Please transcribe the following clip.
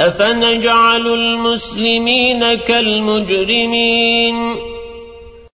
أفنجعل المسلمين كالمجرمين